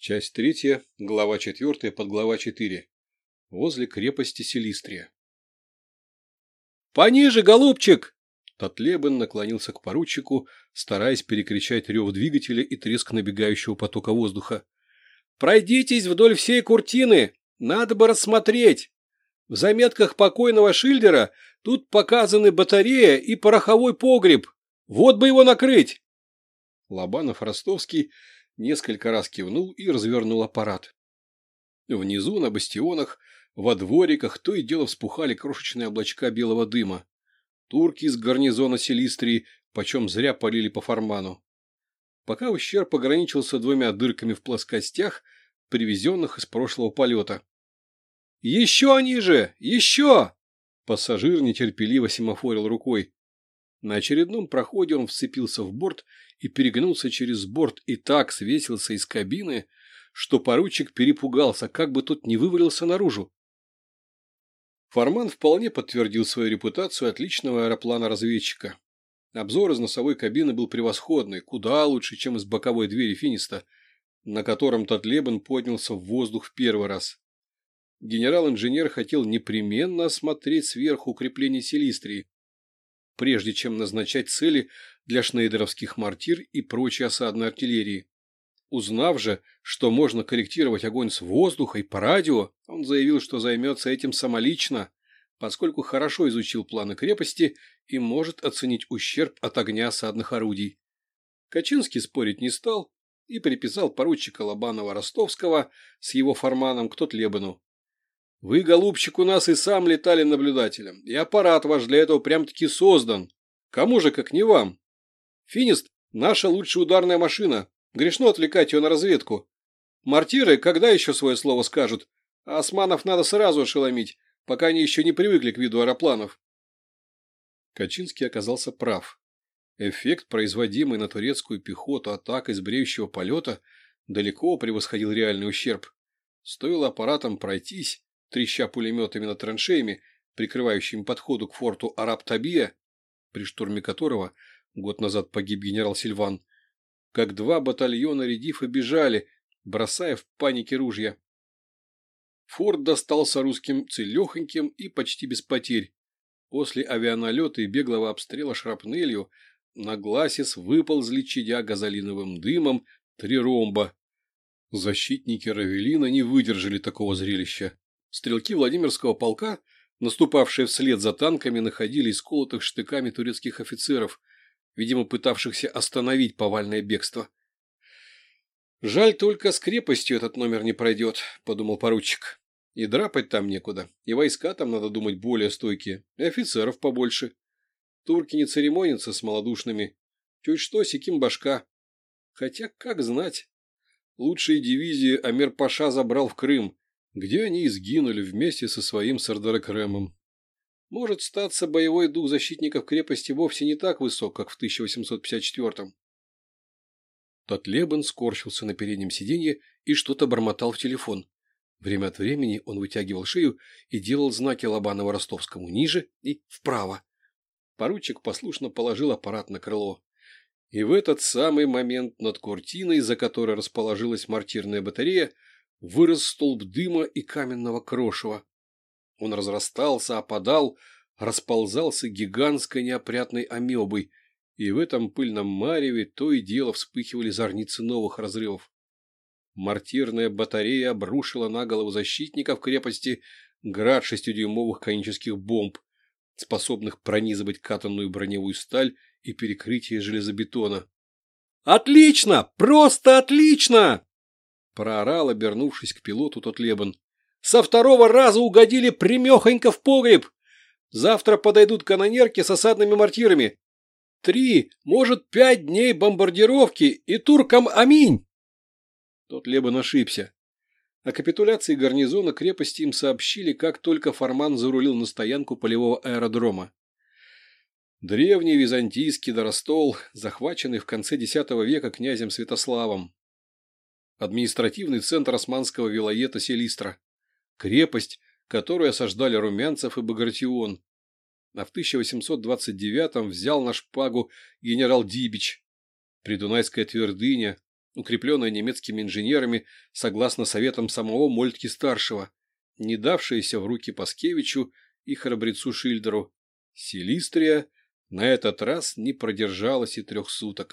Часть третья, глава четвертая, подглава четыре. Возле крепости Селистрия. «Пониже, голубчик!» Татлебен наклонился к поручику, стараясь перекричать рев двигателя и треск набегающего потока воздуха. «Пройдитесь вдоль всей куртины! Надо бы рассмотреть! В заметках покойного Шильдера тут показаны батарея и пороховой погреб. Вот бы его накрыть!» Лобанов-Ростовский несколько раз кивнул и развернул аппарат. Внизу, на бастионах, во двориках то и дело вспухали крошечные облачка белого дыма. Турки из гарнизона Селистрии почем зря полили по фарману. Пока ущерб ограничился двумя дырками в плоскостях, привезенных из прошлого полета. «Еще ниже! Еще!» Пассажир нетерпеливо семафорил рукой. На очередном проходе он вцепился в борт и перегнулся через борт и так свесился из кабины, что поручик перепугался, как бы тот не вывалился наружу. Форман вполне подтвердил свою репутацию отличного аэроплана-разведчика. Обзор из носовой кабины был превосходный, куда лучше, чем из боковой двери Финиста, на котором Татлебен поднялся в воздух в первый раз. Генерал-инженер хотел непременно осмотреть сверху укрепление Селистрии, прежде чем назначать цели для шнейдеровских мортир и прочей осадной артиллерии. Узнав же, что можно корректировать огонь с воздуха и по радио, он заявил, что займется этим самолично, поскольку хорошо изучил планы крепости и может оценить ущерб от огня осадных орудий. Качинский спорить не стал и приписал поручика Лобанова-Ростовского с его форманом к Тотлебану. Вы, голубчик, у нас и сам летали наблюдателем, и аппарат ваш для этого прям-таки создан. Кому же, как не вам? Финист – наша лучшая ударная машина. Грешно отвлекать ее на разведку. Мартиры когда еще свое слово скажут? А османов надо сразу ошеломить, пока они еще не привыкли к виду аэропланов. Качинский оказался прав. Эффект, производимый на турецкую пехоту атак из бреющего полета, далеко превосходил реальный ущерб. Стоило аппаратам пройтись, треща пулеметами над траншеями, прикрывающими подходу к форту Араб-Табия, при штурме которого год назад погиб генерал Сильван, как два батальона редифа бежали, бросая в панике ружья. Форт достался русским целехоньким и почти без потерь. После авианалета и беглого обстрела шрапнелью на Гласис выползли, чадя газолиновым дымом, три ромба. Защитники Равелина не выдержали такого зрелища. Стрелки Владимирского полка, наступавшие вслед за танками, находили исколотых штыками турецких офицеров, видимо, пытавшихся остановить повальное бегство. «Жаль, только с крепостью этот номер не пройдет», – подумал поручик. «И драпать там некуда, и войска там, надо думать, более стойкие, и офицеров побольше. Турки не церемонятся с малодушными. Чуть что, секим башка. Хотя, как знать. Лучшие дивизии Амир-Паша забрал в Крым, где они и сгинули вместе со своим Сардаракремом. Может, статься боевой дух защитников крепости вовсе не так высок, как в 1854-м. Татлебен скорчился на переднем сиденье и что-то бормотал в телефон. Время от времени он вытягивал шею и делал знаки Лобанова-Ростовскому ниже и вправо. Поручик послушно положил аппарат на крыло. И в этот самый момент над куртиной, за которой расположилась мортирная батарея, вырос столб дыма и каменного крошева. Он разрастался, опадал, расползался гигантской неопрятной амебой, и в этом пыльном мареве то и дело вспыхивали зорницы новых разрывов. Мортирная батарея обрушила на голову защитников крепости град шестидюймовых конических бомб, способных пронизывать катанную броневую сталь и перекрытие железобетона. «Отлично! Просто отлично!» Проорал, обернувшись к пилоту тот Лебан. «Со второго раза угодили примехонько в погреб! Завтра подойдут канонерки с осадными мортирами. Три, может, пять дней бомбардировки и туркам аминь!» Тот Лебан ошибся. О капитуляции гарнизона крепости им сообщили, как только Форман зарулил на стоянку полевого аэродрома. Древний византийский Доростол, захваченный в конце X века князем Святославом, административный центр османского вилоета Селистра, крепость, которую осаждали Румянцев и Багратион. А в 1829-м взял на шпагу генерал Дибич. Придунайская твердыня, укрепленная немецкими инженерами согласно советам самого Мольтки-старшего, не давшаяся в руки Паскевичу и храбрецу Шильдеру. Силистрия на этот раз не продержалась и трех суток.